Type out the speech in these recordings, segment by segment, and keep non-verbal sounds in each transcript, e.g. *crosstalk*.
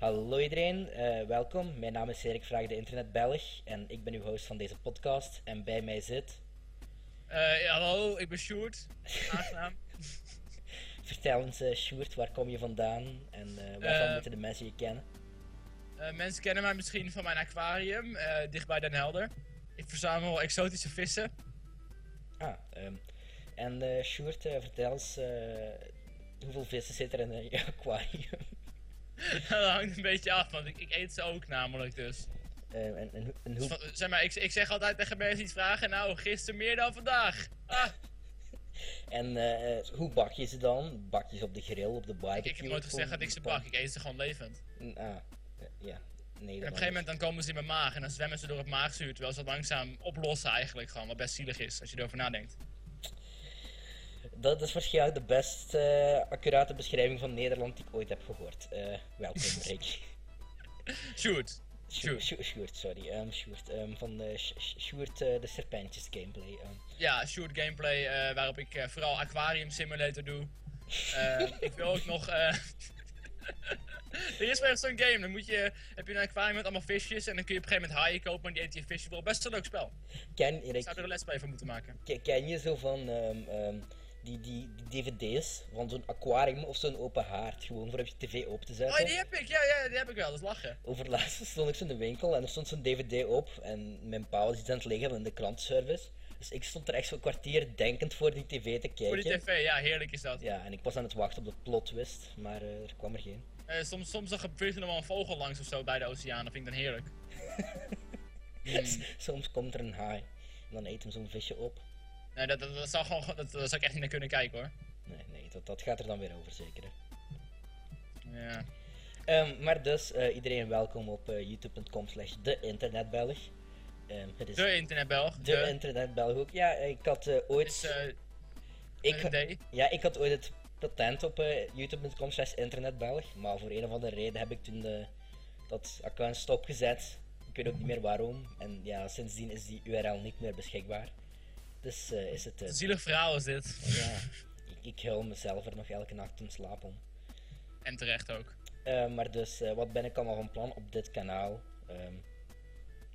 Hallo iedereen, eh, welkom. Mijn naam is Erik Vraag de Internet Belg en ik ben uw host van deze podcast. En bij mij zit. Eh, ja, hallo, ik ben Sjoerd. Aangenaam. *laughs* Vertel eens, uh, Sjoerd, waar kom je vandaan en uh, waarvan moeten de mensen je kennen? Mensen kennen mij misschien van mijn aquarium, eh dicht bij Den Helder. Ik verzamel exotische vissen. Ah, ehm, en Sjoerd, vertel eens, hoeveel vissen zitten er in je *laughs* aquarium? *laughs* dat hangt een beetje af, want ik, ik eet ze ook namelijk dus. Eh, en, en, en Dus hoe, van- zeg maar, ik, ik zeg altijd tegen mensen iets vragen, nou, gisteren meer dan vandaag. Ah, *laughs* en eh, hoe bak je ze dan? Bak je ze op de grill, op de barbecue? ik heb nooit gezegd dat ik ze bak, ik eet ze gewoon levend. Ah, ja. Nee, op een gegeven moment dan komen ze in mijn maag en dan zwemmen ze door het maagzuur, terwijl ze langzaam oplossen eigenlijk gewoon, wat best zielig is als je erover nadenkt. Dat is waarschijnlijk de best eh, accurate beschrijving van Nederland die ik ooit heb gehoord. Eh, welkom, *laughs* Rick. Sjoerd, Sjoerd, Sjoerd. Sjoerd, Sjoerd, sorry. Sjoerd, ehm, van de Sh- Sh- Sjoerd eh, de Serpentjes gameplay. ehm. Ja, short gameplay waarop ik vooral Aquarium Simulator doe. *laughs* Ik wil ook nog. *laughs* er is wel zo'n game. Dan moet je, heb je een aquarium met allemaal visjes. En dan kun je op een gegeven moment haaien kopen. En die eten je visjes wel. Best een leuk spel. ken, Ik Rick, zou er een play van moeten maken. ke- ken je zo van die, die, die dvd's van zo'n aquarium of zo'n open haard? Gewoon voor op je tv op te zetten. Oh, die heb ik. Ja, ja, die heb ik wel. Dat is lachen. Overlaatst stond ik zo in de winkel en er stond zo'n dvd op en mijn pa was iets aan het liggen in de klantenservice. Dus ik stond er echt zo'n kwartier denkend voor die tv te kijken. Voor die tv, ja, heerlijk is dat. Ja, en ik was aan het wachten op de plot twist, maar eh, er kwam er geen. Eh, soms, soms dan vliegt er nog wel een vogel langs of zo bij de oceaan. Dat vind ik dan heerlijk. *laughs* Hmm. Soms komt er een haai en dan eet hem zo'n visje op. Nee, dat, dat, dat, zou gewoon, dat, dat zou ik echt niet naar kunnen kijken hoor. Nee, nee, dat, dat gaat er dan weer over zeker. hè. Ja. Ehm, maar dus, eh, iedereen welkom op eh, youtube.com slash de internetbelg. Ehm, het is De internetbelg. de De. internetbelg ook. Ja, ik had eh, ooit... is ik, ja, ik had ooit het patent op youtube.com slash internetbelg. Maar voor een of andere reden heb ik toen de, dat account stopgezet. Ik weet ook niet meer waarom. En ja, sindsdien is die URL niet meer beschikbaar. Dus is het... eh, Een zielig verhaal is dit. Ja, ik, ik huil mezelf er nog elke nacht om slaap om. En terecht ook. Eh, maar dus, wat ben ik allemaal van plan op dit kanaal? Ehm,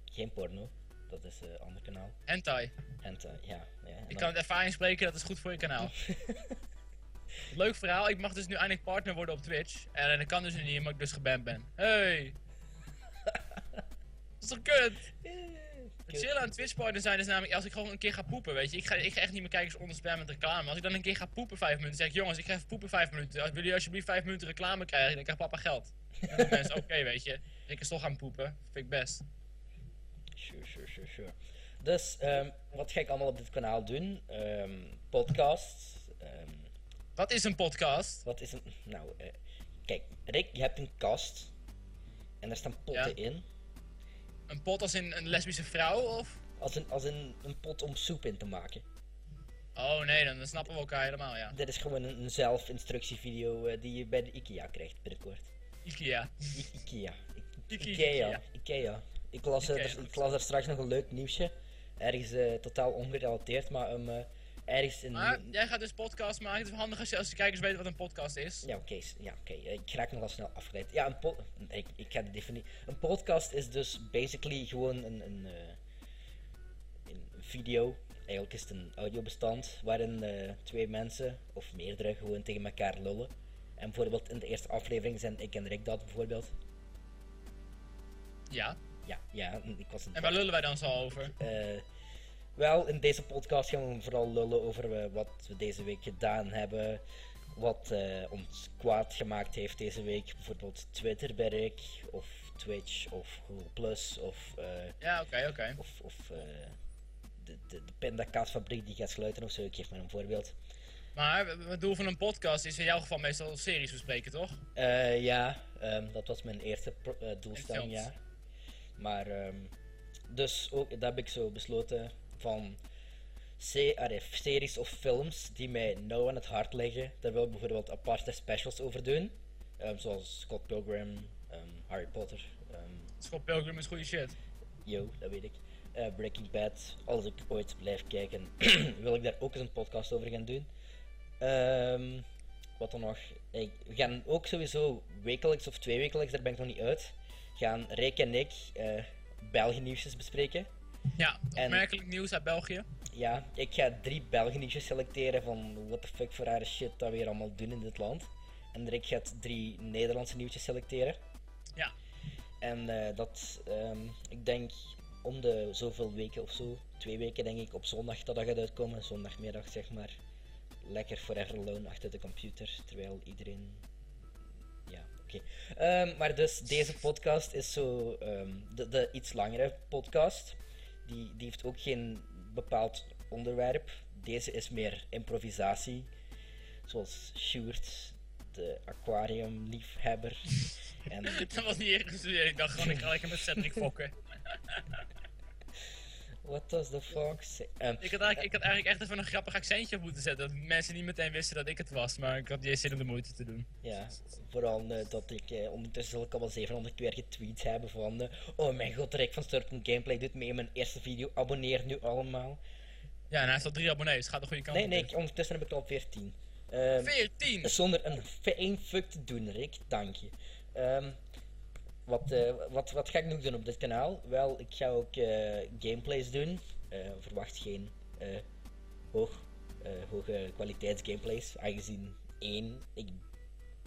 geen porno, dat is een ander kanaal. Hentai. En eh, ja, ja. Ik dan- kan het ervaring spreken, dat is goed voor je kanaal. *laughs* Leuk verhaal, ik mag dus nu eindelijk partner worden op Twitch. En dat kan dus nu niet, omdat ik dus geband ben. Hey! *laughs* dat is toch kut? Het chillen aan Twitch partner zijn is namelijk als ik gewoon een keer ga poepen, weet je. Ik ga, ik ga echt niet meer kijken onder spam met reclame. Als ik dan een keer ga poepen vijf minuten, zeg ik jongens, ik ga even poepen vijf minuten. Als- Wil jullie alsjeblieft vijf minuten reclame krijgen, dan krijgt papa geld. En dan mensen, *laughs* oké weet je. Ik is toch gaan poepen, vind ik best. Sure, sure, sure, sure. Dus, ehm, wat ga ik allemaal op dit kanaal doen? Ehm podcast. ehm, Wat is een podcast? wat is een. Nou, eh, kijk, Rick, je hebt een kast. En daar staan potten Ja. in. Een pot als in een lesbische vrouw of? Als een, als een, een pot om soep in te maken. Oh nee, dan snappen we elkaar helemaal, ja. Dit is gewoon een, een zelfinstructievideo eh, die je bij de IKEA krijgt binnenkort. Ikea. I- Ikea. *laughs* I- Ikea. Ikea. Ikea. Ik las, Ikea, er- goed. ik las daar straks nog een leuk nieuwsje. Ergens eh, totaal ongerelateerd, maar um, ergens in. Maar jij gaat dus podcast maken. Het is handig als, je, als de kijkers weten wat een podcast is. Ja, oké. ja, oké. eh, Ik raak nogal snel afgeleid. Ja, een po- ik, ik ga de definitie. Een podcast is dus basically gewoon een, een, eh, een video. Eigenlijk is het een audiobestand waarin eh, twee mensen of meerdere gewoon tegen elkaar lullen. En bijvoorbeeld in de eerste aflevering zijn ik en Rick dat bijvoorbeeld. Ja. Ja, ja, ik was een En waar lullen wij dan zo over? Wel, in deze podcast gaan we vooral lullen over eh, wat we deze week gedaan hebben. Wat eh, ons kwaad gemaakt heeft deze week. Bijvoorbeeld Twitter bij Rick, of Twitch, of Google Plus, of, eh, Ja, oké, oké. of, of de, de, de pindakaasfabriek die gaat sluiten of zo. Ik geef maar een voorbeeld. Maar het doel van een podcast is in jouw geval meestal series bespreken, toch? Ja, ehm, dat was mijn eerste doelstelling, ja. Maar, ehm, dus ook, dat heb ik zo besloten van series of films die mij nauw aan het hart liggen. Daar wil ik bijvoorbeeld aparte specials over doen. Ehm, zoals Scott Pilgrim, ehm, Harry Potter, ehm, Scott Pilgrim is goede shit. yo, dat weet ik. Eh, Breaking Bad, als ik ooit blijf kijken, *clears throat* wil ik daar ook eens een podcast over gaan doen. Wat dan nog? Ik, we gaan ook sowieso wekelijks of tweewekelijks, daar ben ik nog niet uit, gaan Rick en ik uh, België nieuwsjes bespreken. Ja, opmerkelijk nieuws uit België. Ja, ik ga drie nieuwsjes selecteren van what the fuck voor rare shit dat we hier allemaal doen in dit land. En Rick gaat drie Nederlandse nieuwtjes selecteren. Ja. En uh, dat, um, ik denk om de zoveel weken of zo, twee weken denk ik, op zondag dat dat gaat uitkomen. Zondagmiddag zeg maar. Lekker forever alone achter de computer, terwijl iedereen... Ja, oké. Okay. Um, maar dus, deze podcast is zo um, de, de iets langere podcast. Die, die heeft ook geen bepaald onderwerp. Deze is meer improvisatie. Zoals Sjoerd, de aquariumliefhebber. *laughs* en... Dat was niet erg gestudeerd. Ik dacht gewoon, ik ga lekker met Cedric fokken. *laughs* What does the? Um, ik, had eigenlijk, ik had eigenlijk echt even een grappig accentje moeten zetten. Dat mensen niet meteen wisten dat ik het was. Maar ik had niet eens zin om de moeite te doen. Ja, vooral uh, dat ik uh, ondertussen ook al wel 700 keer getweet hebben van... Uh, oh mijn god, Rick van Sturpen Gameplay doet mee in mijn eerste video. Abonneer nu allemaal. Ja, en hij heeft al drie abonnees. Gaat de goede kant Nee, nee, ik, ondertussen heb ik al 14. Um, 14? Zonder een fijn fuck te doen, Rick. Dank je. Um, wat, uh, wat, wat ga ik nu doen op dit kanaal? Wel, ik ga ook uh, gameplays doen. Uh, verwacht geen hoog, hoge kwaliteits gameplays. Aangezien één, ik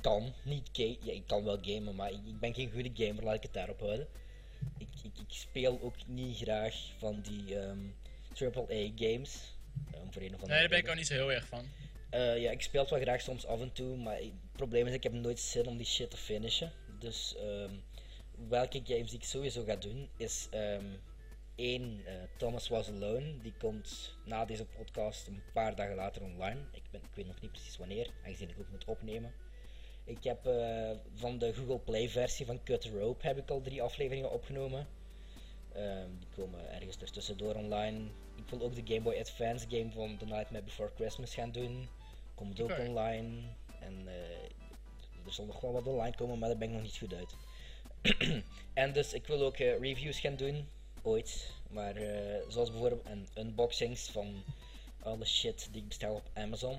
kan niet gamen. Ja, ik kan wel gamen, maar ik, ik, ben geen goede gamer, laat ik het daarop houden. Ik, ik, ik speel ook niet graag van die um, AAA games. Um, voor een of andere nee, daar ben ik ook niet zo heel erg van. ja, ik speel het wel graag soms af en toe, maar het probleem is ik heb nooit zin om die shit te finishen. Dus um, welke games die ik sowieso ga doen, is um, één, uh, Thomas Was Alone. Die komt na deze podcast een paar dagen later online. Ik, ben, ik weet nog niet precies wanneer, aangezien ik ook moet opnemen. Ik heb uh, van de Google Play versie van Cut Rope heb ik al drie afleveringen opgenomen. Um, die komen ergens tussendoor online. Ik wil ook de Game Boy Advance game van The Nightmare Before Christmas gaan doen. Komt ook okay. online. En uh, er zal nog wel wat online komen, maar daar ben ik nog niet goed uit. *clears throat* en dus ik wil ook uh, reviews gaan doen, ooit. Maar uh, zoals bijvoorbeeld een unboxings van alle shit die ik bestel op Amazon.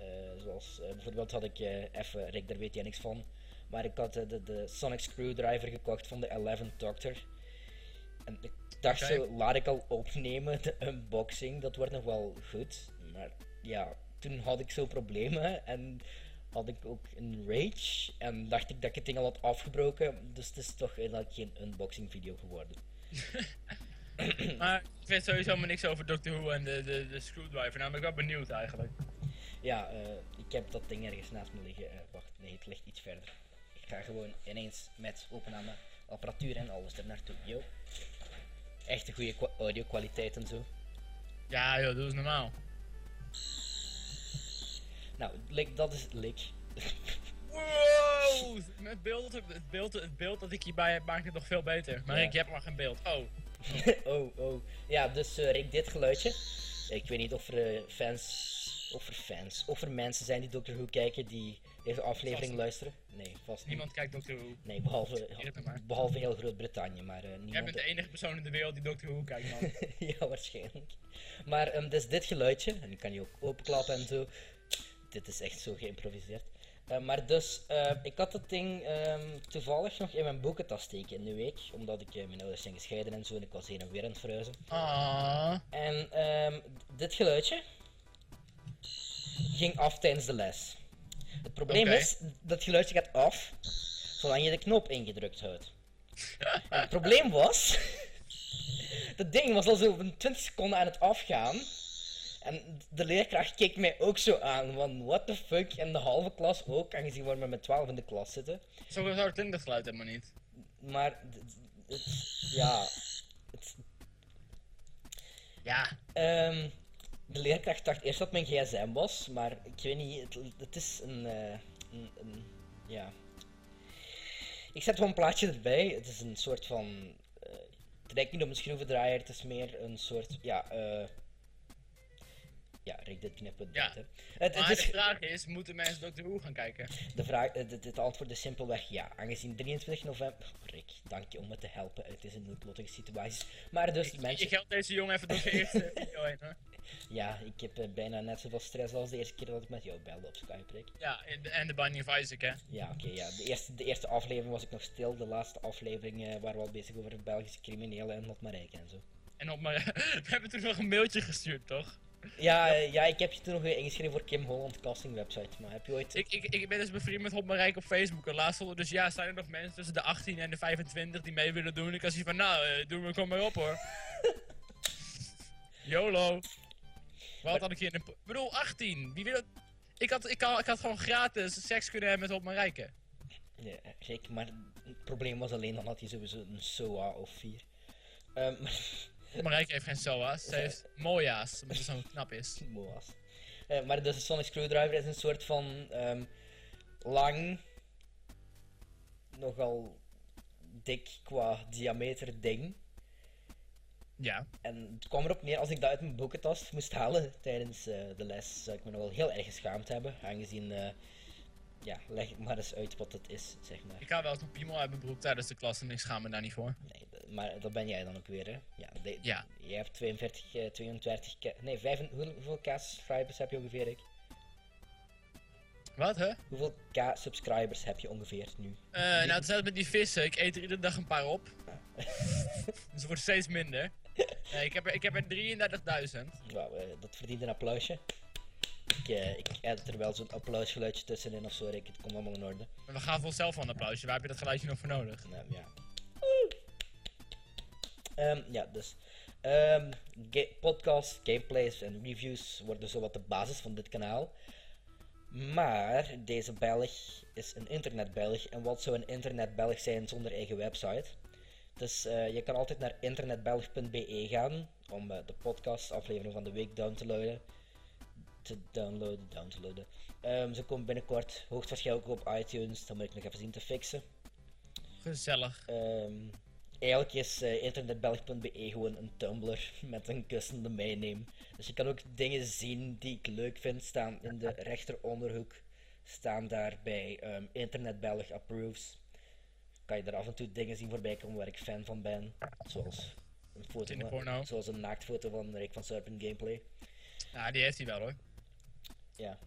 Uh, zoals bijvoorbeeld had ik even, Rick, daar weet jij niks van. Maar ik had de, de Sonic Screwdriver gekocht van de 11 Doctor. En ik dacht okay. zo, laat ik al opnemen, de unboxing, dat wordt nog wel goed. Maar ja, toen had ik zo problemen en had ik ook een rage en dacht ik dat ik het ding al had afgebroken. Dus het is toch eigenlijk geen unboxing video geworden. *laughs* maar ik weet sowieso maar niks over Doctor Who en de, de, de screwdriver. Nou ben ik wel benieuwd eigenlijk. Ja, uh, ik heb dat ding ergens naast me liggen. Uh, wacht, nee, het ligt iets verder. Ik ga gewoon ineens met opname apparatuur en alles er naartoe. Yo. Echt een goede audio kwaliteit en zo. Ja, joh, doe eens normaal. Nou, lik, dat is het lik. Wow! Het beeld, het, beeld, het beeld dat ik hierbij heb maakt het nog veel beter. Maar ja. ik heb maar geen beeld. Oh. *laughs* oh, oh. Ja, dus uh, Rick, dit geluidje. Ik weet niet of er uh, fans, of er fans, of er mensen zijn die Doctor Who kijken die deze aflevering vast. luisteren. Nee, vast niet. Niemand kijkt Doctor Who. Nee, behalve, behalve heel Groot-Brittannië, maar uh, niemand... Jij bent de enige persoon in de wereld die Doctor Who kijkt, man. *laughs* ja, waarschijnlijk. Maar um, dus dit geluidje, en die kan je ook openklappen en zo dit is echt zo geïmproviseerd. Uh, maar dus, uh, ik had dat ding um, toevallig nog in mijn boekentas steken in de week. Omdat ik, uh, mijn ouders zijn gescheiden en zo en ik was heen en weer aan het verhuizen. Ah. En um, dit geluidje ging af tijdens de les. Het probleem okay. is, dat geluidje gaat af zolang je de knop ingedrukt houdt. en het probleem was, *laughs* dat ding was al zo een 20 seconden aan het afgaan. En de leerkracht keek mij ook zo aan, van what the fuck, en de halve klas ook, aangezien we met 12 in de klas zitten. Zo zou het geluid helemaal niet. Maar, het, ja, het, ja. Um, de leerkracht dacht eerst dat mijn gsm was, maar ik weet niet, het, het is een, uh, een, een, ja. Ik zet gewoon een plaatje erbij, het is een soort van, uh, het lijkt niet op een schroevendraaier, het is meer een soort, ja, eh... Ja, Rick, dit knippen. Ja. Het, maar het is... de vraag is, moeten mensen Doctor Who gaan kijken? De vraag, het, het antwoord is simpelweg ja. Aangezien 23 november... Oh, Rick, dank je om me te helpen uit deze noodlottige situaties. Maar dus ik, mensen... Ik help deze jongen even door de eerste *laughs* video heen, hoor. Ja, ik heb eh, bijna net zoveel stress als de eerste keer dat ik met jou belde op Skype, Rick. Ja, en de, en de Binding of Isaac, hè? Ja, oké, ja. De eerste, de eerste aflevering was ik nog stil. De laatste aflevering eh, waren we al bezig over Belgische criminelen en Notmarijke en zo. En op maar, *laughs* we hebben toen nog een mailtje gestuurd, toch? Ja, eh, ja, ik heb je toen nog weer ingeschreven voor Kim Holland casting website, maar heb je ooit... Ik, ik, ik ben dus bevriend met Hop Marijk op Facebook. En laatst stond dus, ja, zijn er nog mensen tussen de 18 en de 25 die mee willen doen? Ik was hier van, nou, eh, doe me, kom maar op hoor. *laughs* YOLO. Wat had ik hier in de... Ik bedoel, 18. Wie wil? Ik had, ik, had, ik had gewoon gratis seks kunnen hebben met Hop Marijke. Ja, Rick, maar het probleem was alleen, dan had hij sowieso een SOA of 4. Ehm Hop *laughs* Marijke heeft geen SOA's, ze heeft moja's, omdat ze zo knap is. *laughs* Moas. Eh, maar de Sonic Screwdriver is een soort van ehm, lang, nogal dik qua diameter ding. Ja. En het kwam erop neer, als ik dat uit mijn boekentas moest halen tijdens eh, de les, zou ik me nog wel heel erg geschaamd hebben. Aangezien, eh, ja, leg maar eens uit wat het is, zeg maar. Ik haal wel eens een piemel uit mijn broek tijdens de klas en ik schaam me daar niet voor. Nee, maar dat ben jij dan ook weer, hè? Ja, de- Ja. jij hebt 42, eh, 32, ke- nee, 5, hoe- hoeveel K-subscribers heb je ongeveer, ik? Wat, hè? Hoeveel K-subscribers heb je ongeveer nu? Eh, nou, het staat met die vissen. Ik eet er iedere dag een paar op. *laughs* dus het wordt steeds minder. Nee, *laughs* ik heb er, ik heb er 33.000. Wauw, eh, dat verdient een applausje. Ik, eh, ik edit er wel zo'n applausgeluidje tussenin of zo, Rick. Het komt allemaal in orde. Maar we gaan vanzelf van een applausje. Waar heb je dat geluidje nog voor nodig? Nou, ja. Ehm, ja, dus. ehm ga- podcasts, gameplays en reviews worden zowat de basis van dit kanaal. Maar deze Belg is een internetbelg. En wat zou een internetbelg zijn zonder eigen website? Dus eh, je kan altijd naar internetbelg.be gaan om eh, de podcast aflevering van de week down te loaden. Te downloaden, down te loaden. Ehm, ze komen binnenkort hoogstwaarschijnlijk ook op iTunes. Dan moet ik nog even zien te fixen. Gezellig. Ehm, eigenlijk is eh, internetbelg.be gewoon een Tumblr *laughs* met een domain name. Dus je kan ook dingen zien die ik leuk vind staan in de *laughs* rechteronderhoek. Staan daar bij ehm, internetbelg approves. Kan je daar af en toe dingen zien voorbij komen waar ik fan van ben. Zoals een foto van, zoals een naaktfoto van Rick van Serpent Gameplay. Ja, die heeft hij wel hoor. Ja,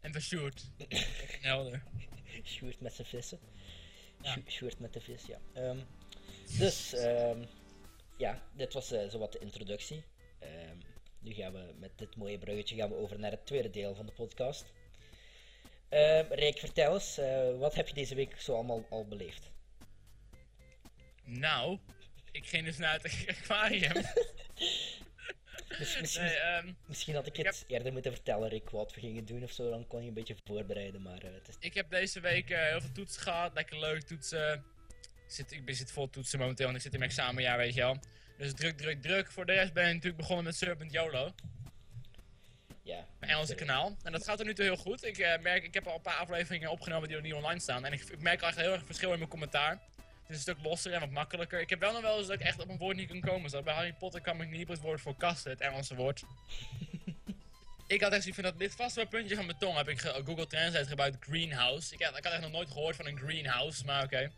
En *laughs* van Sjoerd. Helder. Sjoerd met zijn vissen. Ja. Sjoerd met de vis, ja. Ehm, dus, ehm, ja, dit was eh zowat de introductie. Ehm, nu gaan we met dit mooie bruggetje gaan we over naar het tweede deel van de podcast. Ehm Rijk, vertel eens, eh, wat heb je deze week zo allemaal al beleefd? Nou, ik ging dus naar het *laughs* aquarium. *laughs* Miss- misschien, Nee, ehm, misschien had ik ik het eerder moeten vertellen, Rick, wat we gingen doen of zo, dan kon je een beetje voorbereiden, maar eh, het is... ik heb deze week eh, heel veel toetsen gehad. Lekker leuk toetsen. Ik zit, ik ben- zit vol toetsen momenteel, want ik zit in mijn examenjaar, weet je wel. Dus druk, druk, druk. Voor de rest ben ik natuurlijk begonnen met Serpent YOLO. Ja, Mijn Engelse kanaal. En dat gaat er nu toe heel goed. Ik, eh, merk, ik heb al een paar afleveringen opgenomen die nog niet online staan. En ik, ik merk echt heel erg verschil in mijn commentaar. Het is een stuk losser en wat makkelijker. Ik heb wel nog wel eens dat ik echt op een woord niet kan komen. Zoals bij Harry Potter kwam ik niet op het woord voor kasten, het Engelse woord. *laughs* ik had echt zoiets van, dat ligt vast wel een puntje van mijn tong. Heb ik Google Translate gebruikt, greenhouse. Ik, had- ik had echt nog nooit gehoord van een greenhouse, maar oké.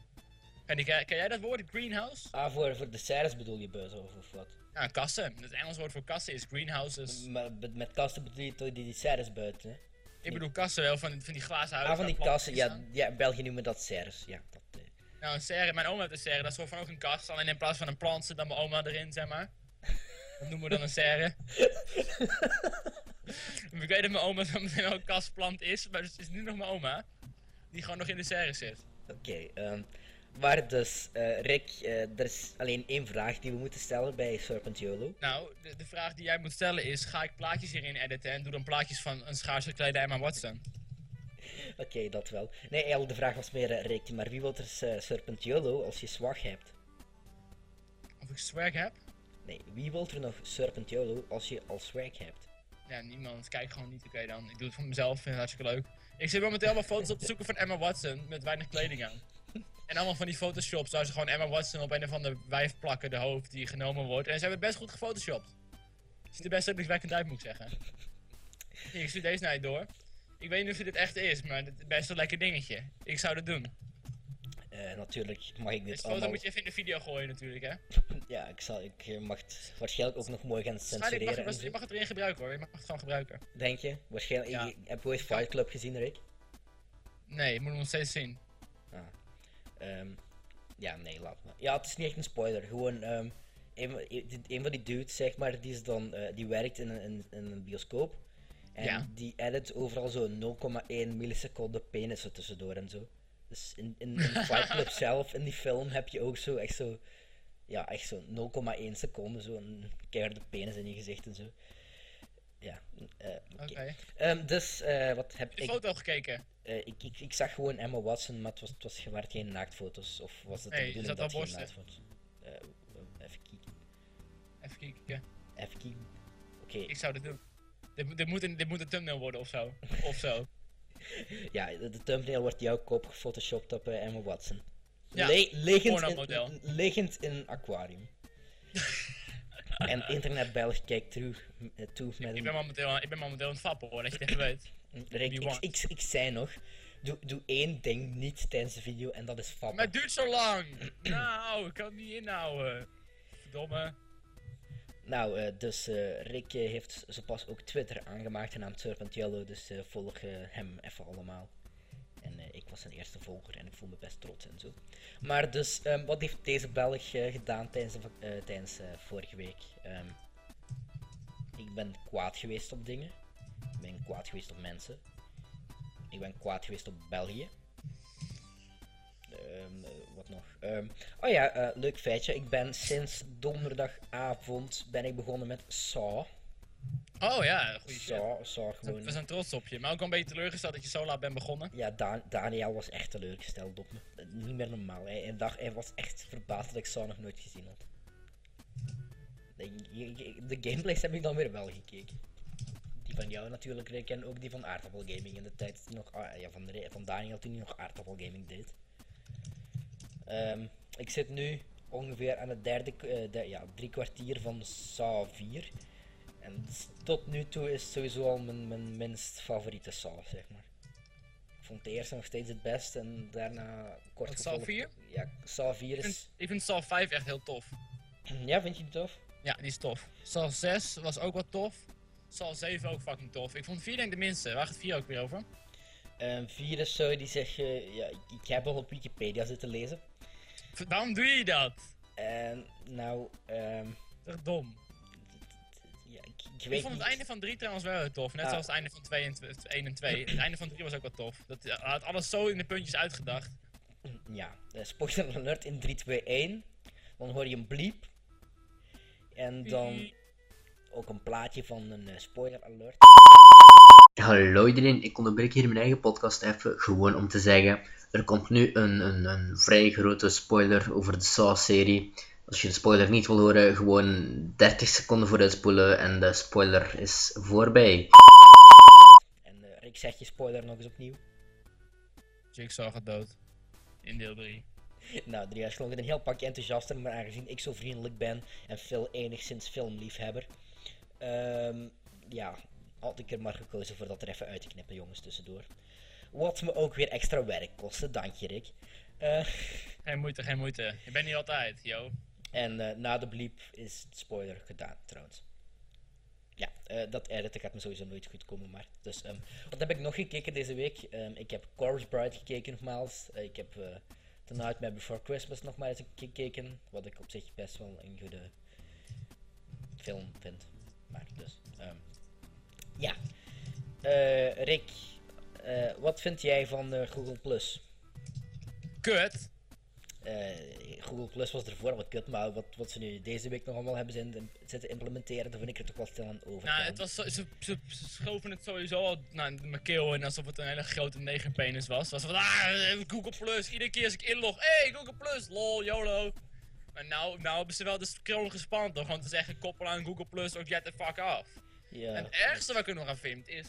Ken, ik- ken jij dat woord, greenhouse? Ah, voor, voor de serres bedoel je buis of, of wat? Ja, kassen. Het Engelse woord voor kassen is greenhouses. Maar met, met kasten bedoel je toch die, die serres buiten, hè? Ik bedoel kassen wel, van, van die glazen huizen. Ah, van die kassen, ja, ja, in België noemen dat serres. Ja, dat, Nou, een serre, mijn oma heeft een serre, dat is van ook een kast. Alleen in plaats van een plant zit dan mijn oma erin, zeg maar. Dat noemen we dan een serre. *laughs* ik weet dat mijn oma zo meteen wel een kastplant is, maar het is nu nog mijn oma. Die gewoon nog in de serre zit. Oké, ehm, maar dus, eh, Rick, eh, er is alleen één vraag die we moeten stellen bij Serpent YOLO. Nou, de, de vraag die jij moet stellen is, ga ik plaatjes hierin editen en doe dan plaatjes van een schaars geklede Emma Watson? Oké, dat wel. Nee, eigenlijk de vraag was meer, eh, Rick, maar wie wil er eh, Serpent YOLO als je zwag hebt? Of ik swag heb? Nee, wie wil er nog Serpent YOLO als je al swag hebt? Ja, niemand. Kijk gewoon niet. Oké dan. Ik doe het voor mezelf. Vind het hartstikke leuk. Ik zit momenteel wel foto's op te zoeken van Emma Watson met weinig kleding aan. En allemaal van die photoshops waar ze gewoon Emma Watson op een of andere wijf plakken, de hoofd die genomen wordt. En ze hebben het best goed gefotoshopt. Ziet er best indrukwekkend uit, moet ik zeggen. Hier, ik stuur deze naar je door. Ik weet niet of dit echt is, maar het is best een lekker dingetje. Ik zou dat doen. Uh, natuurlijk mag ik dit dus allemaal... Dan moet je even in de video gooien natuurlijk, hè? *laughs* ja, ik, zal, ik mag het waarschijnlijk ook nog mooi gaan censureren. Je mag, je mag het erin gebruiken hoor, je mag het gewoon gebruiken. Denk je? Waarschijnlijk. Ja. Ik, heb je ooit Fight Club gezien, Rick? Nee, ik moet hem nog steeds zien. Ah. Um, ja, nee, laat maar. Ja, het is niet echt een spoiler. Gewoon, um, een, een, van die dudes, zeg maar, die, is dan, uh, die werkt in een, in, in een bioscoop. En ja. die edit overal zo 0,1 milliseconde penissen tussendoor en zo. Dus in, in, in *laughs* Fight Club zelf, in die film, heb je ook zo echt zo... Ja, echt zo 0,1 seconde, zo'n keiharde penis in je gezicht en zo. Ja, uh, oké. Okay. Um, dus, uh, wat heb ik... Heb foto gekeken? Uh, ik, ik, ik zag gewoon Emma Watson, maar het was, het was waren geen naaktfoto's. Of was het de bedoeling dat geen naaktfoto's? even kijken. Even kijken. Even kijken. Oké. Ik zou dit doen. Dit, dit, moet een, dit moet een thumbnail worden of zo. of zo. ja, de, thumbnail wordt jouw kop gefotoshopt op uh, Emma Watson. Ja, Le liggend, in, liggend in een aquarium. *laughs* en Internet Belg kijkt terug, uh, toe met ik, ik, ben momenteel, ik ben momenteel aan het fappen hoor, dat je het even weet. Rick, ik, ik, ik, zei nog, doe, doe één ding niet tijdens de video en dat is fappen. Maar het duurt zo lang! nou, ik kan het niet inhouden. Verdomme. Nou, uh, dus uh, Rick uh, heeft zo pas ook Twitter aangemaakt genaamd Serpent Yellow, dus volg hem even allemaal. En ik was zijn eerste volger en ik voel me best trots en zo. Maar dus, um, wat heeft deze Belg gedaan tijdens, tijdens vorige week? Um, ik ben kwaad geweest op dingen. Ik ben kwaad geweest op mensen. Ik ben kwaad geweest op België. Um, wat nog? Um, oh ja, uh, leuk feitje. Ik ben sinds donderdagavond ben ik begonnen met Saw. Oh ja, goede Saw, Saw gewoon. We zijn trots op je. Maar ook een beetje teleurgesteld dat je zo laat bent begonnen. Ja, Dan Daniel was echt teleurgesteld op me. Niet meer normaal. Hij, hij, dacht, hij was echt verbaasd dat ik Saw nog nooit gezien had. De, de gameplays heb ik dan weer wel gekeken. Die van jou natuurlijk, en ook die van Aardappel Gaming in de tijd nog, ah, ja, van, van Daniel toen hij nog Aardappel Gaming deed. Um, ik zit nu ongeveer aan het derde, uh, de, ja, drie kwartier van Saw 4. En tot nu toe is het sowieso al mijn, mijn minst favoriete Saw, zeg maar. Ik vond de eerste nog steeds het best en daarna kort Wat, Saw 4? Ja, Saw 4 is... Ik vind, ik vind Saw 5 echt heel tof. Ja, vind je die tof? Ja, die is tof. Saw 6 was ook wat tof. Saw 7 ook fucking tof. Ik vond 4 denk ik de minste. Waar gaat het 4 ook weer over? Um, 4 is zo, die zeg je... Ja, ik, ik heb al op Wikipedia zitten lezen. Waarom doe je dat? En nou, um, Echt dom. Ja, ik, ik, weet ik vond het einde van 3 trouwens wel heel tof. Net ah. zoals het einde van 2 en 1 en 2. het einde van 3 was ook wel tof. Dat had alles zo in de puntjes uitgedacht. Ja, uh, spoiler alert in 3, 2, 1. Dan hoor je een bliep. En dan ook een plaatje van een uh, spoiler alert. Hallo iedereen, ik onderbreek hier mijn eigen podcast even gewoon om te zeggen er komt nu een, een, een vrij grote spoiler over de Saw-serie. Als je de spoiler niet wil horen, gewoon 30 seconden vooruit spoelen en de spoiler is voorbij. En uh, Rick, zeg je spoiler nog eens opnieuw? Jigsaw gaat dood. In deel 3. *laughs* nou, drie jaar geleden een heel pakje enthousiaster, maar aangezien ik zo vriendelijk ben en veel enigszins filmliefhebber, um, ja, had ik er maar gekozen voor dat er even uit te knippen, jongens, tussendoor. Wat me ook weer extra werk kostte, dank je Rick. Uh, geen moeite, geen moeite. Je bent niet altijd, yo. En uh, na de bliep is de spoiler gedaan, trouwens. Ja, uh, dat editen gaat me sowieso nooit goed komen, maar... Dus, um, wat heb ik nog gekeken deze week? Um, ik heb Corpse Bride gekeken nogmaals. ik heb The Nightmare Before Christmas nog maar eens gekeken. Wat ik op zich best wel een goede film vind. Maar dus, um, ja. Rick, uh, wat vind jij van uh, Google Plus? Kut. Uh, Google Plus was ervoor wat kut, maar wat, wat ze nu deze week nog allemaal hebben zitten implementeren, daar vind ik er toch wel stil aan over. Nou, het was zo, ze, ze, schoven het sowieso al naar mijn keel in alsof het een hele grote negerpenis was. Het was van, ah, Google Plus, iedere keer als ik inlog, hey, Google Plus, lol, YOLO. Maar nou, nou hebben ze wel de scroll gespand door gewoon te zeggen, koppel aan Google Plus of get the fuck off. Ja. Het ergste wat ik er nog aan vind is,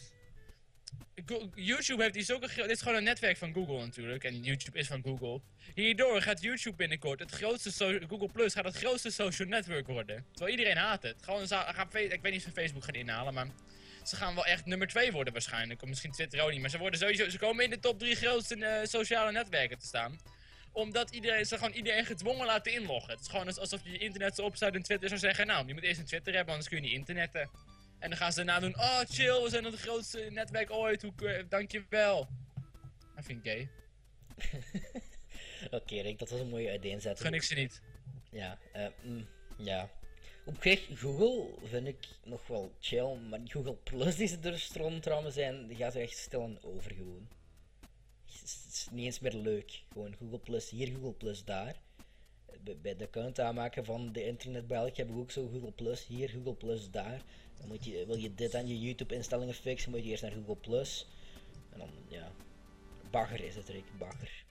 YouTube heeft die zulke Dit is gewoon een netwerk van Google natuurlijk. En YouTube is van Google. Hierdoor gaat YouTube binnenkort het grootste Google Plus gaat het grootste social network worden. Terwijl iedereen haat het. Gewoon gaan, ik weet niet of ze Facebook gaan inhalen, maar ze gaan wel echt nummer 2 worden waarschijnlijk. Of misschien Twitter ook niet. Maar ze worden sowieso. Ze komen in de top 3 grootste uh, sociale netwerken te staan. Omdat iedereen, ze gewoon iedereen gedwongen laten inloggen. Het is gewoon alsof je je internet zo opstaat en Twitter zou zeggen, nou, je moet eerst een Twitter hebben, anders kun je niet internetten. En dan gaan ze daarna doen, oh chill, we zijn het grootste netwerk ooit, hoe, dankjewel. Dat vind ik gay. *laughs* Oké, Rick, dat was een mooie uiteenzetting. Gun ik ze niet. Ja, uh, ja. Op zich, Google vind ik nog wel chill, maar Google Plus die ze er rondrammen zijn, die gaat er echt stil aan over gewoon. Het is niet eens meer leuk. Gewoon Google Plus hier, Google Plus daar. Bij de account aanmaken van de Internet België heb ik ook zo Google Plus hier, Google Plus daar. Dan moet je, wil je dit aan je YouTube instellingen fixen, moet je eerst naar Google Plus. En dan, ja, bagger is het, Rick, bagger.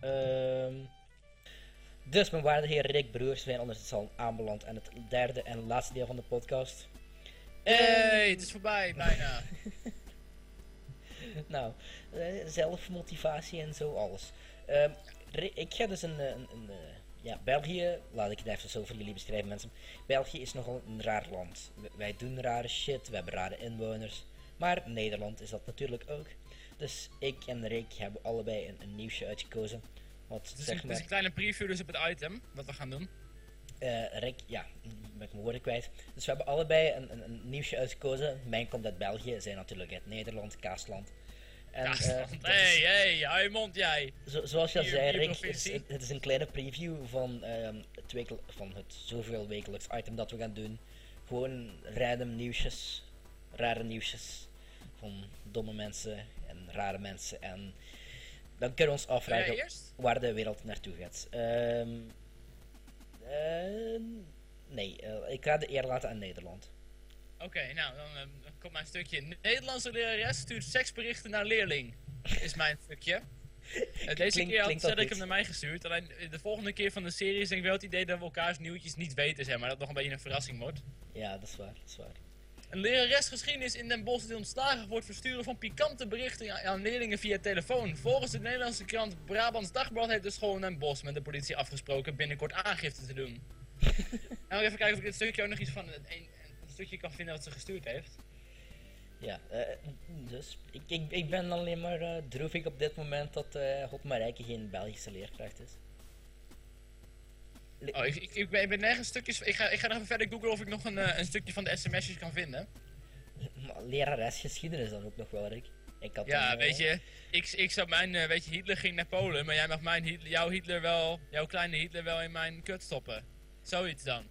Ehm... Dus mijn waarde heer Rick Broers, zijn al aanbeland aan het derde en laatste deel van de podcast. Hey, het is voorbij, bijna. *laughs* *laughs* nou, uh, zelfmotivatie en zo, alles. Uh, ik ga dus een, een, een, uh, ja, België, laat ik het even zo voor jullie beschrijven mensen. België is nogal een raar land. Wij doen rare shit, we hebben rare inwoners. Maar Nederland is dat natuurlijk ook. Dus ik en Rick hebben allebei een, een nieuwsje uitgekozen. Wat, dus zeg een, is een kleine preview dus op het item, wat we gaan doen. Uh, Rick, ja, ben ik mijn woorden kwijt. Dus we hebben allebei een, een, een, nieuwsje uitgekozen. Mijn komt uit België, zij natuurlijk uit Nederland, Kaasland. En, hé, hé, *laughs* hey, hou je mond jij. Zo, zoals je al zei, Rick, is, het is een kleine preview van, uh, het wekel, van het zoveel wekelijks item dat we gaan doen. Gewoon random nieuwsjes, rare nieuwsjes van domme mensen en rare mensen en dan kunnen we ons afvragen waar de wereld naartoe gaat. Um, uh, nee, uh, ik ga de eer laten aan Nederland. Oké, nou, dan uh, komt mijn stukje. Nederlandse lerares stuurt seksberichten naar leerling. Is mijn stukje. Eh, deze klink, keer had, ik hem naar mij gestuurd. Alleen de volgende keer van de serie is denk ik wel het idee dat we elkaars nieuwtjes niet weten, zeg maar. Dat het nog een beetje een verrassing wordt. Ja, dat is waar, dat is waar. Een lerares geschiedenis in Den Bosch die ontslagen wordt versturen van pikante berichten aan leerlingen via telefoon. Volgens de Nederlandse krant Brabants Dagblad heeft de school in Den Bosch met de politie afgesproken binnenkort aangifte te doen. *laughs* nou, even kijken of ik dit stukje ook nog iets van een, stukje kan vinden wat ze gestuurd heeft. Ja, uh, dus ik, ik, ik ben alleen maar uh, droevig op dit moment dat uh, God Marijke geen Belgische leerkracht is. Oh, ik, ik, ik, ben, nergens stukjes. Ik ga, ik ga nog even verder googlen of ik nog een, eh, een stukje van de sms'jes kan vinden. *laughs* Lerares geschiedenis dan ook nog wel, Rick. Ik had ja, weet eh, je, ik, ik zou mijn, weet je, Hitler ging naar Polen, maar jij mag mijn Hitler, jouw Hitler wel, jouw kleine Hitler wel in mijn kut stoppen. Zoiets dan.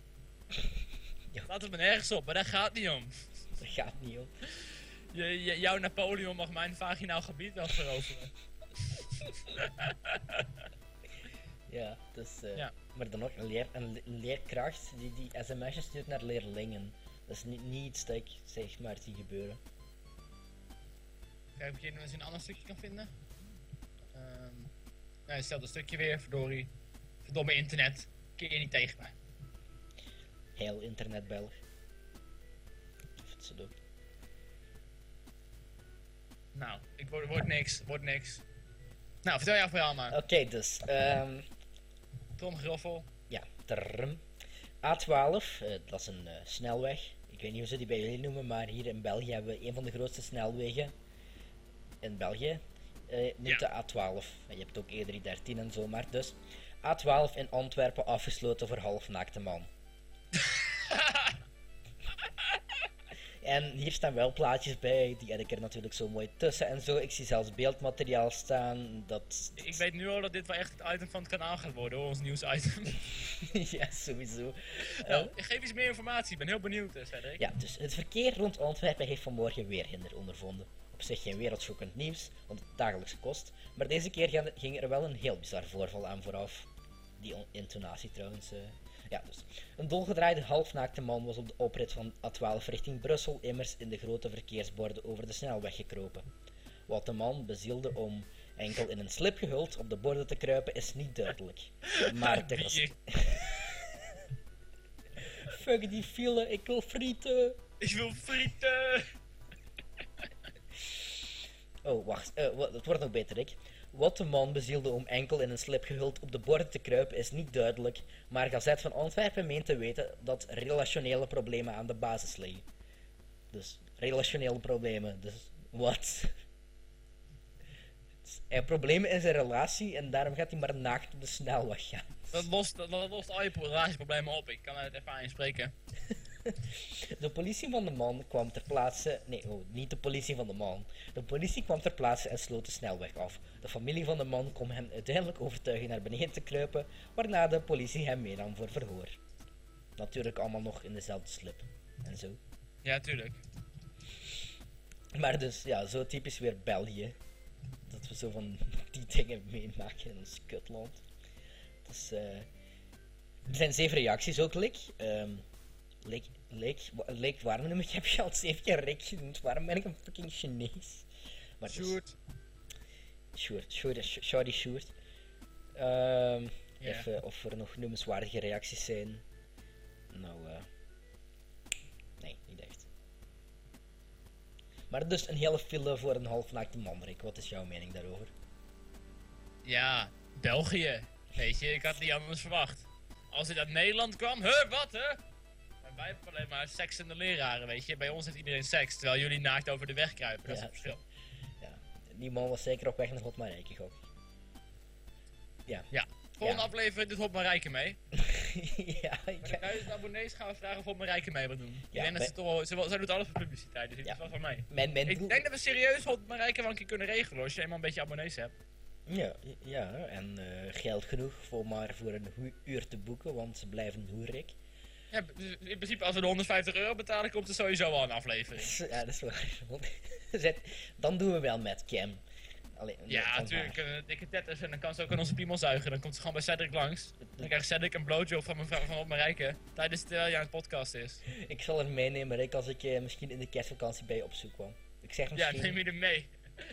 *laughs* ja. Laat het me nergens op, maar daar gaat niet om. Dat gaat niet om. *laughs* Je, jouw Napoleon mag mijn vaginaal gebied wel veroveren. *laughs* ja, dus... Uh... Ja. Maar dan nog een, leer, een, leerkracht die die sms'jes stuurt naar leerlingen. Dat is niet, niet iets dat ik zeg maar zie gebeuren. Kijk of je eens een ander stukje kan vinden. Um, nee, hetzelfde stukje weer, verdorie. Verdomme internet. Keer je niet tegen mij. Heel internet Belg. Even ze doen. Nou, ik word, word niks, word niks. Nou, vertel jouw verhaal maar. Oké, dus. Um, Tromgeroffel. Ja, trrm. A12, uh, dat is een uh, snelweg. Ik weet niet hoe ze die bij jullie noemen, maar hier in België hebben we een van de grootste snelwegen in België. Uh, niet ja. de A12. Je hebt ook E313 en zo, maar dus A12 in Antwerpen afgesloten voor halfnaakte man. En hier staan wel plaatjes bij, die heb ik er natuurlijk zo mooi tussen en zo. Ik zie zelfs beeldmateriaal staan. Dat... Ik weet nu al dat dit wel echt het item van het kanaal gaat worden, hoor, ons nieuwsitem. *laughs* ja, sowieso. Nou, uh, geef eens meer informatie, ik ben heel benieuwd, eh, Cedric. Ja, dus het verkeer rond Antwerpen heeft vanmorgen weer hinder ondervonden. Op zich geen wereldschokkend nieuws, want het dagelijkse kost. Maar deze keer ging er wel een heel bizar voorval aan vooraf. Die intonatie trouwens. Uh, ja, dus. Een dolgedraaide halfnaakte man was op de oprit van A12 richting Brussel immers in de grote verkeersborden over de snelweg gekropen. Wat de man bezielde om enkel in een slip gehuld op de borden te kruipen is niet duidelijk. *laughs* Maar er was... *laughs* Fuck die file, ik wil frieten! Ik wil frieten! Oh, wacht, uh, het wordt nog beter, ik. Wat de man bezielde om enkel in een slip gehuld op de borden te kruipen is niet duidelijk, maar Gazet van Antwerpen meent te weten dat relationele problemen aan de basis liggen. Dus, relationele problemen, dus wat? *laughs* Hij heeft problemen in zijn relatie en daarom gaat hij maar naakt op de snelweg gaan. Dat lost, dat, dat lost al je relatieproblemen op. Ik kan uit ervaring spreken. *laughs* *laughs* De politie van de man kwam ter plaatse. Nee, oh, niet de politie van de man. De politie kwam ter plaatse en sloot de snelweg af. De familie van de man kon hem uiteindelijk overtuigen naar beneden te kruipen, waarna de politie hem meenam voor verhoor. Natuurlijk allemaal nog in dezelfde slip en zo. Ja, tuurlijk. Maar dus, ja, zo typisch weer België. Dat we zo van *laughs* die dingen meemaken in ons kutland. Dus, eh er zijn zeven reacties ook, Lik. Ehm Lik, Lik, wa- Lik, waarom noem ik, heb je al zeven keer Rick genoemd? Waarom ben ik een fucking Chinees? Maar dus- Sjoerd. Sjoerd, Sjoerd, Sh- Shorty Sjoerd. Ehm Ja. Even of er nog noemenswaardige reacties zijn. Nou, eh. nee, niet echt. Maar dus een hele file voor een halfnaakte man, Rick. Wat is jouw mening daarover? Ja, België. Weet je, ik had niet anders verwacht. Als dit uit Nederland kwam, huh, wat, hè? Wij hebben alleen maar seks en de leraren, weet je. Bij ons heeft iedereen seks, terwijl jullie naakt over de weg kruipen. Dat is het verschil. *laughs* Ja, die man was zeker op weg naar Hotmarijke, gok. ik. Ja. Ja. Volgende aflevering doet Hop maar Rijken mee. *laughs* ja, ja. duizend abonnees gaan we vragen of Hop maar Rijken mee wil doen. Ja, ik denk dat ze toch wel, ze, doet alles voor publiciteit, dus ik Ja. is wel van mij. Mijn, mijn Ik denk dat we serieus Hop maar Rijken wel een keer kunnen regelen, als je eenmaal een beetje abonnees hebt. Ja, ja, en eh, geld genoeg voor maar voor een uur te boeken, want ze blijven hoerik. Ja, in principe als we de 150 euro betalen, komt er sowieso wel een aflevering. *laughs* Ja, dat is waar. *laughs* Dan doen we wel met Cam. Alleen, Ja, natuurlijk. Een dikke tetters en dan kan ze ook aan onze piemel zuigen. Dan komt ze gewoon bij Cedric langs. Dan krijgt Cedric een blowjob van mevrouw van op Marijke. Tijdens terwijl je aan het podcast is. Ik zal er meenemen, Rick, als ik eh, misschien in de kerstvakantie bij je op zoek kwam. Ik zeg Ja, misschien... neem je hem mee.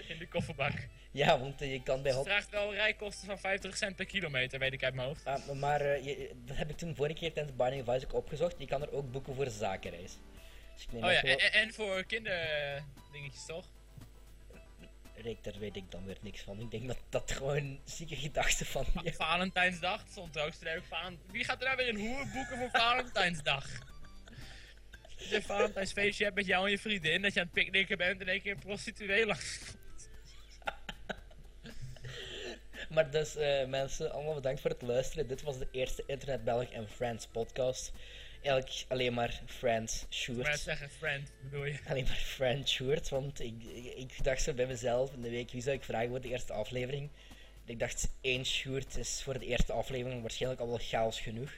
In de kofferbak. Ja, want eh, je kan bij Ze Hot... draagt wel rijkosten van 50 cent per kilometer, weet ik uit mijn hoofd. Ah, maar eh, je, dat heb ik toen vorige keer tijdens Binding of Isaac opgezocht. Je kan er ook boeken voor zakenreis. Dus ik neem Oh ja, wel- en, en- voor kinderdingetjes toch? Rick, daar weet ik dan weer niks van. Ik denk dat dat gewoon zieke gedachten van Va- je... Valentijnsdag stond er ook van. Wie gaat er nou weer een hoer boeken voor Valentijnsdag? Je een Valentijnsfeestje hebt met jou en je vriendin, dat je aan het picknicken bent en één keer een prostituee langs. *laughs* Maar dus eh, mensen, allemaal bedankt voor het luisteren. Dit was de eerste Internet Belg en Friends podcast. Eigenlijk alleen maar Friends Maar Sjoerd. zeggen friend, bedoel je? Alleen maar Friends Sjoerd, want ik, ik, ik dacht zo bij mezelf in de week wie zou ik vragen voor de eerste aflevering. Ik dacht één Sjoerd is voor de eerste aflevering waarschijnlijk al wel chaos genoeg.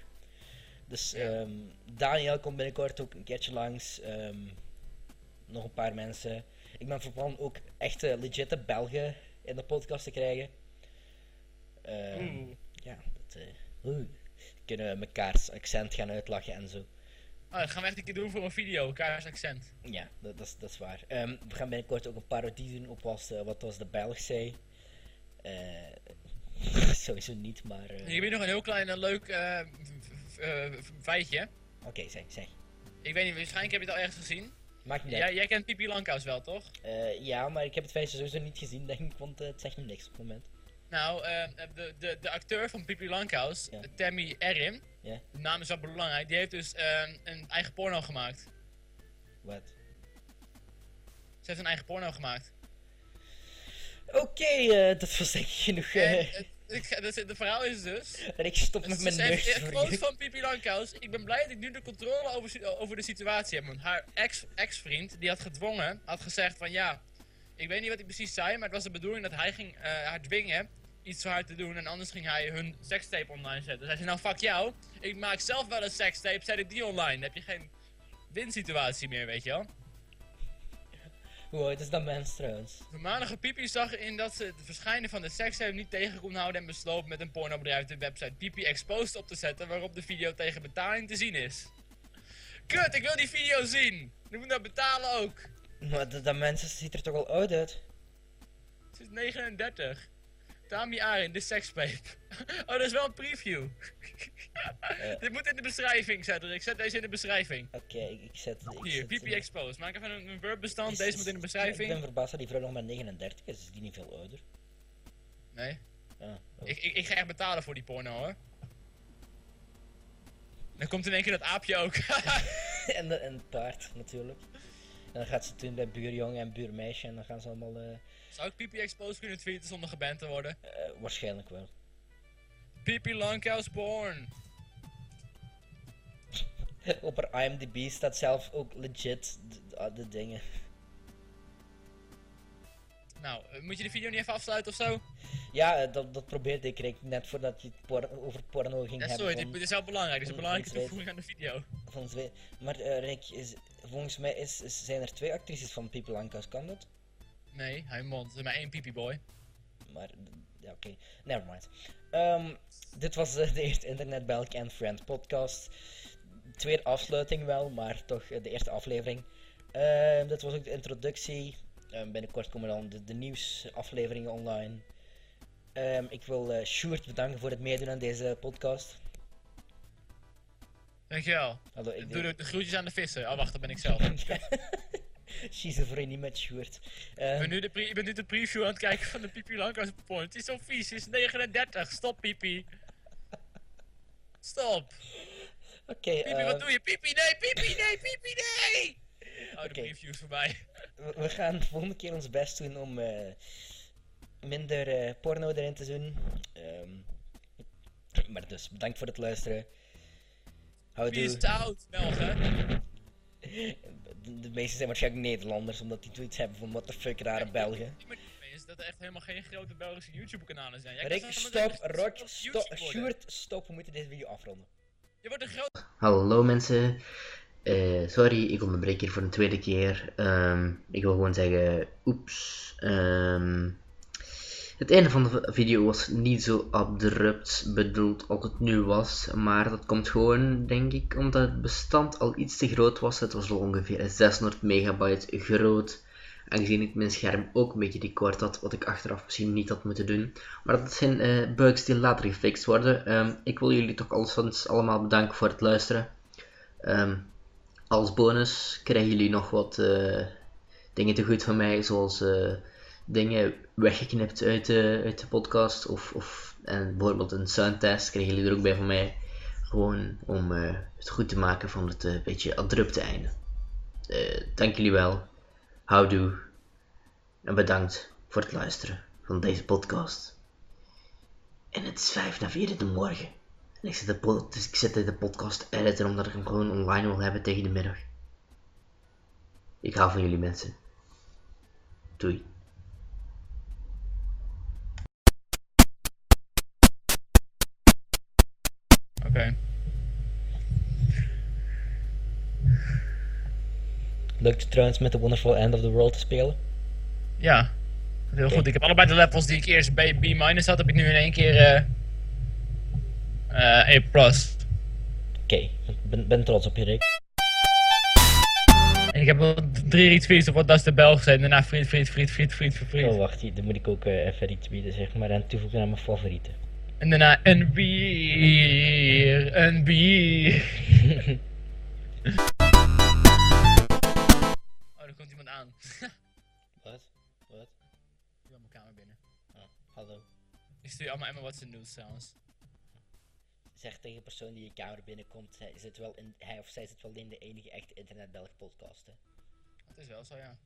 Dus ehm, Daniel komt binnenkort ook een keertje langs. ehm, nog een paar mensen. Ik ben van plan ook echte legitte Belgen in de podcast te krijgen. Oeh. ja, dat eh, oeh. kunnen we mekaars accent gaan uitlachen en zo. Oh, dat gaan we echt een keer doen voor een video, Kaars accent. Ja, dat, dat, is, dat is waar. Ehm, we gaan binnenkort ook een parodie doen op was, eh, wat was de Belg zei. Eh, *laughs* sowieso niet, maar... heb je nog een heel klein en leuk v- feitje. Oké, zeg, zeg. Ik weet niet, waarschijnlijk heb je het al ergens gezien. Maakt niet uit. jij kent Pipi Lankhuis wel, toch? Eh, ja, maar ik heb het feitje sowieso niet gezien, denk ik, want eh, het zegt me niks op het moment. Nou, de, de, de acteur van Pipi Lankhuis, Ja. Tammy Erin, Ja, de naam is wel belangrijk, die heeft dus eh, een eigen porno gemaakt. wat? Ze heeft een eigen porno gemaakt. Oké, dat was denk ik genoeg. En ik, dus het verhaal is dus... en ik stop met ze mijn neus quote je. van Pipi Lankhuis. Ik ben blij dat ik nu de controle over, over de situatie heb. Want haar ex- ex-vriend, die had gedwongen, had gezegd van ja... Ik weet niet wat hij precies zei, maar het was de bedoeling dat hij ging eh, haar dwingen iets voor haar te doen. En anders ging hij hun sekstape online zetten. Dus hij zei nou fuck jou, ik maak zelf wel een sekstape, zet ik die online. Dan heb je geen winsituatie meer, weet je wel. Oud is dat mens trouwens? Voormalige Pipi zag in dat ze het verschijnen van de sekstape niet tegen kon houden en besloot met een pornobedrijf de website Pipi Exposed op te zetten waarop de video tegen betaling te zien is. Kut, ik wil die video zien! Nu moet dat betalen ook. Maar dat, dat mens ziet er toch al oud uit? Het is 39. Tami Arin, de sekspape. *laughs* Oh, dat is wel een preview. Eh. *laughs* Dit moet in de beschrijving zetten. Ik zet deze in de beschrijving. Oké, ik, ik zet... Ik Hier, eh, Exposed. Maak even een, een Deze moet in de Ik beschrijving. ben verbaasd dat die vrouw nog maar 39 is, is die niet veel ouder? Nee. Oh. Ik, ik, ik ga echt betalen voor die porno hoor. Dan komt in één keer dat aapje ook. *laughs* en, de, en het paard, natuurlijk. dan gaat ze toen bij buurjongen en buurmeisje en dan gaan ze allemaal... eh, Zou ik Pipi Exposed kunnen tweeten zonder geband te worden? eh, waarschijnlijk wel. Pipi Longhouse Born. *laughs* Op haar IMDb staat zelf ook legit de, de- dingen. Nou, eh, moet je de video niet even afsluiten of zo? Ja, eh, dat, dat probeerde ik Rick, net voordat je het por- over porno ging Ja, hebben. sorry, dit, is wel belangrijk. Dit is een belangrijke toevoeging aan de video. van Zwe- Maar Rick, is, volgens mij is, is- zijn er twee actrices van People Lankas, kan dat? Nee, hij mond. Maar één Pipi Boy. Maar, ja oké, nevermind. Ehm, dit was eh, de eerste Internet Belk and Friend podcast. Tweede afsluiting wel, maar toch eh, de eerste aflevering. Ehm, dit was ook de introductie. Ehm, binnenkort komen dan de, de nieuwsafleveringen online. Ik wil eh Sjoerd bedanken voor het meedoen aan deze podcast. Dankjewel. Hallo, ik Doe de, de groetjes aan de vissen. Oh, wacht, dat ben ik zelf. *laughs* Schizofrenie met Sjoerd. Ik Ehm, ben nu de, ik ben nu de preview aan het kijken van de Pipi Langkous porn. Het is zo vies, het is 39. Stop, Pipi. Stop. Oké, Pipi, ehm, wat doe je? Pipi, nee, Pipi, nee, Pipi, nee! Oh, de preview is voorbij. we, we gaan de volgende keer ons best doen om eh, minder eh, porno erin te doen. Ehm, maar dus, bedankt voor het luisteren. Houdoe. Peace out, Belgen. De, meesten zijn waarschijnlijk Nederlanders, omdat die tweets hebben van what the fuck rare Belgen. Eens dat er echt helemaal geen grote Belgische YouTube-kanalen zijn. Jij Rick, stop, Rock, stop, stop, we moeten deze video afronden. Je wordt een groot... Hallo mensen. Eh, sorry, ik onderbreek hier voor een tweede keer. Ehm, ik wil gewoon zeggen, oeps. Ehm, het einde van de video was niet zo abrupt bedoeld als het nu was. Maar dat komt gewoon, denk ik, omdat het bestand al iets te groot was. Het was al ongeveer 600 megabyte groot. Aangezien ik mijn scherm ook een beetje record had, wat ik achteraf misschien niet had moeten doen. Maar dat zijn eh, bugs die later gefixt worden. Ehm, ik wil jullie toch alleszins allemaal bedanken voor het luisteren. Ehm, als bonus krijgen jullie nog wat eh, dingen te goed van mij, zoals eh, dingen weggeknipt uit de, uit de podcast. Of, of en bijvoorbeeld een soundtest krijgen jullie er ook bij van mij. Gewoon om eh, het goed te maken van het eh, beetje abrupte einde. Eh, dank jullie wel. Houdoe. En bedankt voor het luisteren van deze podcast. En het is vijf na vier in de morgen. En ik zit, de dus ik zit de podcast te editen omdat ik hem gewoon online wil hebben tegen de middag. Ik hou van jullie mensen. Doei. Oké. Lukt het trouwens met The Wonderful End of the World te spelen? Ja. Heel goed. Ik heb allebei de levels die ik eerst bij B- had, heb ik nu in één keer eh eh, A+. plus. Oké, ik ben, ben trots op je, Rick. En ik heb wel drie retweets op wat dat is de Belg zijn. Daarna friet, friet, friet, friet, friet, friet, friet. Oh, wacht, dan moet ik ook eh, even retweeten, zeg maar, en toevoegen aan mijn favorieten. En daarna een bier, een bier. oh, er komt iemand aan. *laughs* Wat? Wat? Ik wil mijn kamer binnen. Oh, hallo. Ik stuur allemaal Emma Watson nieuws trouwens. Zeg tegen de persoon die je kamer binnenkomt, hij, zit wel in, hij of zij zit wel in de enige echte Internet Belg podcast, hè. Dat is wel zo, ja.